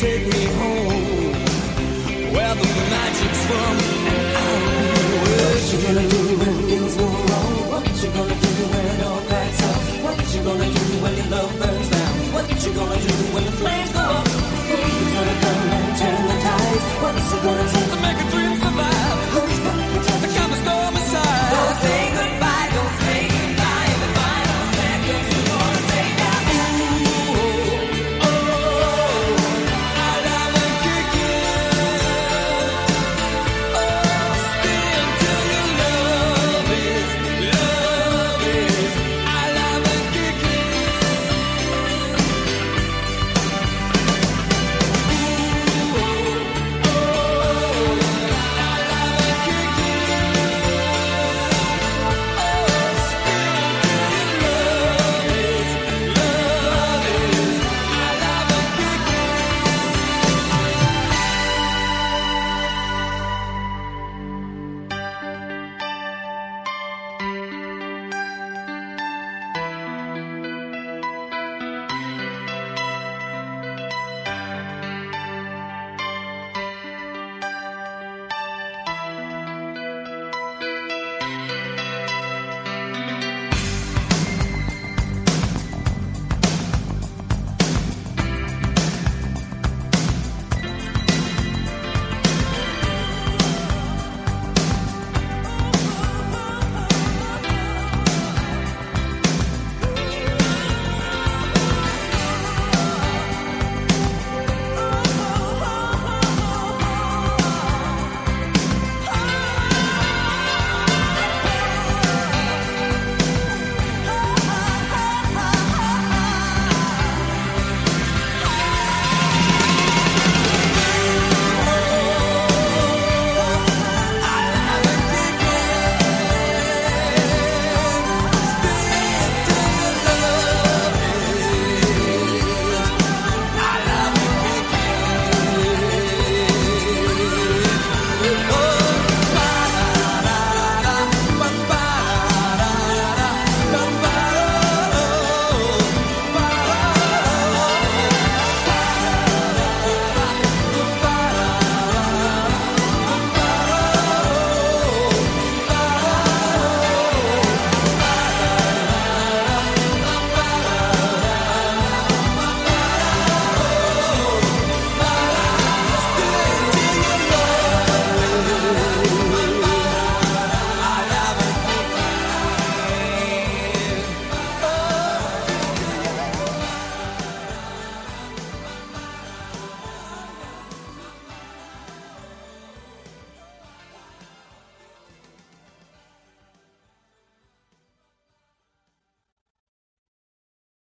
take me home where the magic's from.